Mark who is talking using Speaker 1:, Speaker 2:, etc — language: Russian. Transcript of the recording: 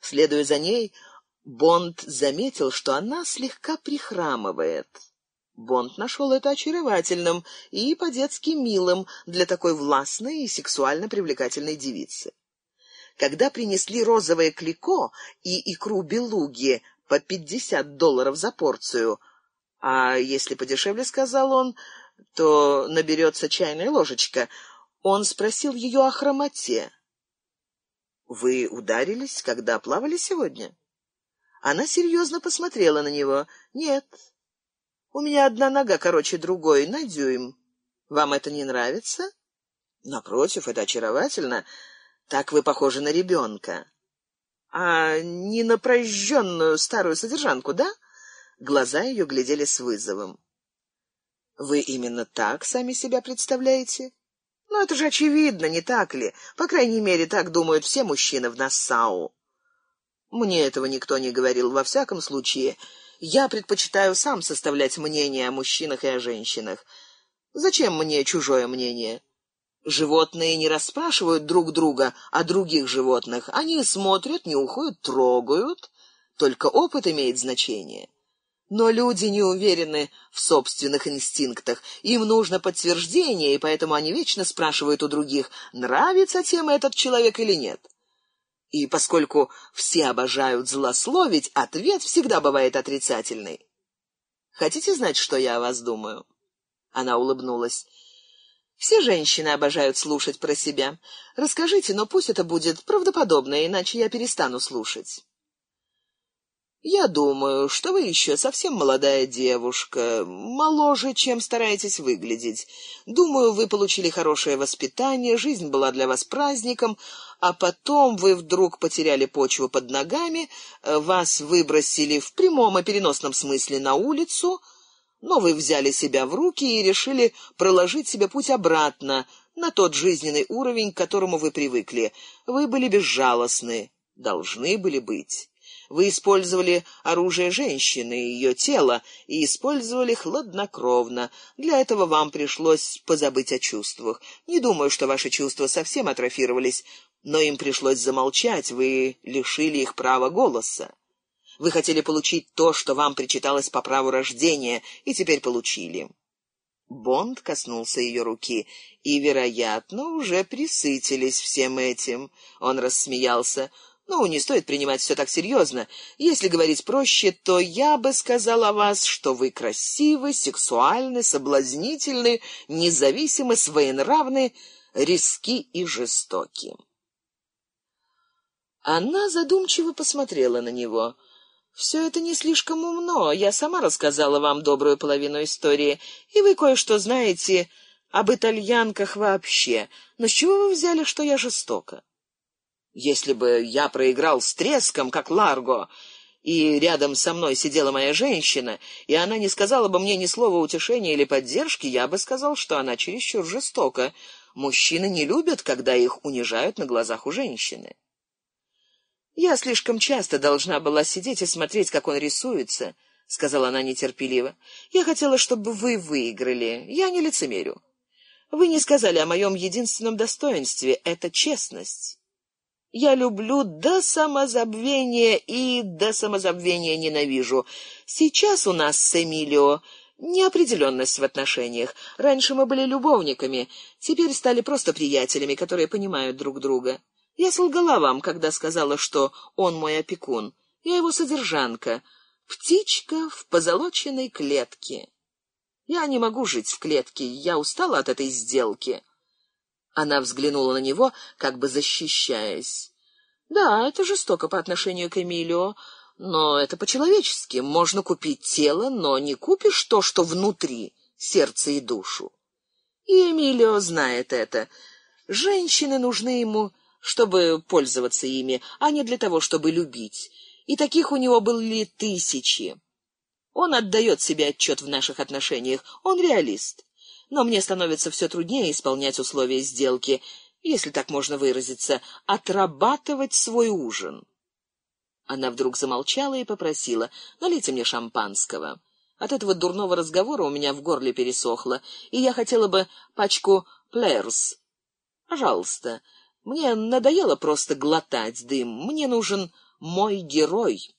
Speaker 1: Следуя за ней, Бонд заметил, что она слегка прихрамывает. Бонд нашел это очаровательным и по-детски милым для такой властной и сексуально привлекательной девицы. Когда принесли розовое клико и икру белуги по пятьдесят долларов за порцию, а если подешевле, сказал он, то наберется чайная ложечка, он спросил ее о хромоте. «Вы ударились, когда плавали сегодня?» Она серьезно посмотрела на него. «Нет, у меня одна нога короче другой, на дюйм. Вам это не нравится? Напротив, это очаровательно. Так вы похожи на ребенка. А не на прожженную старую содержанку, да? Глаза ее глядели с вызовом. Вы именно так сами себя представляете? Ну, это же очевидно, не так ли? По крайней мере, так думают все мужчины в Нассау. Мне этого никто не говорил, во всяком случае... Я предпочитаю сам составлять мнение о мужчинах и о женщинах. Зачем мне чужое мнение? Животные не расспрашивают друг друга о других животных. Они смотрят, нюхают, трогают. Только опыт имеет значение. Но люди не уверены в собственных инстинктах. Им нужно подтверждение, и поэтому они вечно спрашивают у других, нравится тем этот человек или нет. И поскольку все обожают злословить, ответ всегда бывает отрицательный. Хотите знать, что я о вас думаю? Она улыбнулась. Все женщины обожают слушать про себя. Расскажите, но пусть это будет правдоподобно, иначе я перестану слушать. Я думаю, что вы еще совсем молодая девушка, моложе, чем стараетесь выглядеть. Думаю, вы получили хорошее воспитание, жизнь была для вас праздником, а потом вы вдруг потеряли почву под ногами, вас выбросили в прямом и переносном смысле на улицу, но вы взяли себя в руки и решили проложить себе путь обратно на тот жизненный уровень, к которому вы привыкли. Вы были безжалостны, должны были быть. Вы использовали оружие женщины, ее тело, и использовали хладнокровно. Для этого вам пришлось позабыть о чувствах. Не думаю, что ваши чувства совсем атрофировались, но им пришлось замолчать, вы лишили их права голоса. Вы хотели получить то, что вам причиталось по праву рождения, и теперь получили. Бонд коснулся ее руки, и, вероятно, уже присытились всем этим. Он рассмеялся. Ну, не стоит принимать все так серьезно. Если говорить проще, то я бы сказал о вас, что вы красивы, сексуальны, соблазнительны, независимы, своенравны, риски и жестоки. Она задумчиво посмотрела на него. Все это не слишком умно. Я сама рассказала вам добрую половину истории, и вы кое-что знаете об итальянках вообще. Но с чего вы взяли, что я жестока? Если бы я проиграл с треском, как Ларго, и рядом со мной сидела моя женщина, и она не сказала бы мне ни слова утешения или поддержки, я бы сказал, что она чересчур жестока. Мужчины не любят, когда их унижают на глазах у женщины. Я слишком часто должна была сидеть и смотреть, как он рисуется, сказала она нетерпеливо. Я хотела, чтобы вы выиграли. Я не лицемерю. Вы не сказали о моем единственном достоинстве это честность. Я люблю до самозабвения и до самозабвения ненавижу. Сейчас у нас с Эмилио неопределенность в отношениях. Раньше мы были любовниками, теперь стали просто приятелями, которые понимают друг друга. Я солгала вам, когда сказала, что он мой опекун. Я его содержанка, птичка в позолоченной клетке. Я не могу жить в клетке, я устала от этой сделки. Она взглянула на него, как бы защищаясь. Да, это жестоко по отношению к Эмилио, но это по-человечески. Можно купить тело, но не купишь то, что внутри, сердце и душу. И Эмилио знает это. Женщины нужны ему, чтобы пользоваться ими, а не для того, чтобы любить. И таких у него были тысячи. Он отдает себе отчет в наших отношениях, он реалист но мне становится все труднее исполнять условия сделки, если так можно выразиться, отрабатывать свой ужин. Она вдруг замолчала и попросила: "Налейте мне шампанского". От этого дурного разговора у меня в горле пересохло, и я хотела бы пачку Плэрс. Пожалуйста. Мне надоело просто глотать дым. Мне нужен «Мой герой».